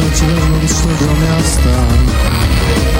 chęć leżeć wewnątrz tego miasta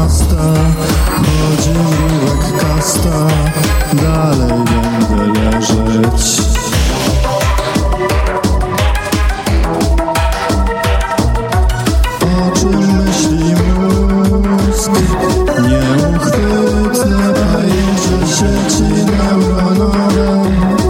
dziewiętnasta Chodzi mrówek kasta Dalej będę leżeć. O czym myśli mózg? Nieuchwytne pajęcze sieci neuronowe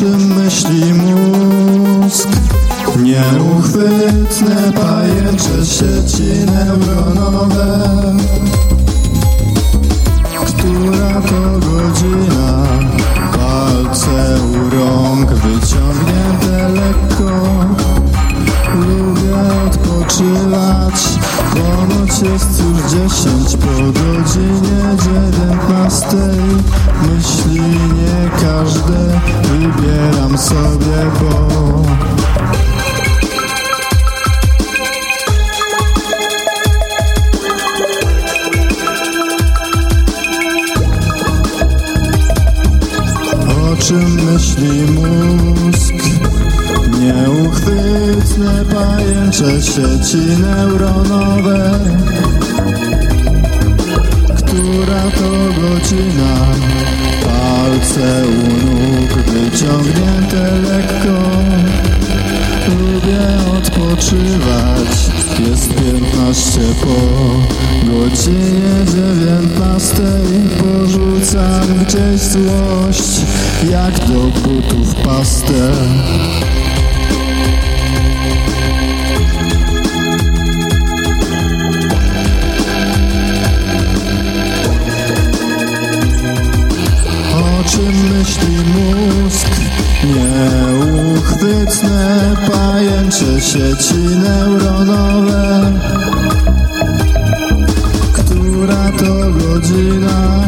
czym myśli mózg? Nieuchwytne pajęcze sieci neuronowe sobie, O czym myśli mózg? Nieuchwytne pajęcze sieci neuronowe Która to godzina? Lekko Lubię odpoczywać. Jest piętnaście po godzinie dziewiętnastej. Porzucam gdzieś złość Jak do butów pastę Nieuchwytne pajęcze sieci neuronowe. Która to godzina?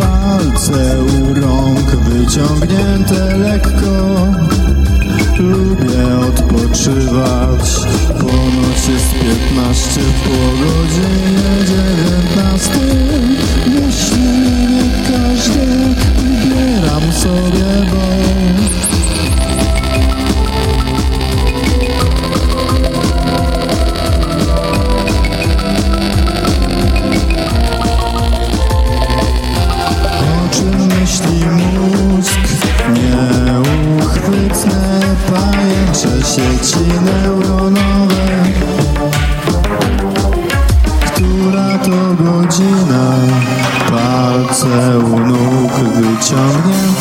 Palce u rąk wyciągnięte lekko. Lubię odpoczywać. Ponoć jest piętnaście po godzinie pajęcze sieci neuronowe Która to godzina? Palce u nóg wyciągnięte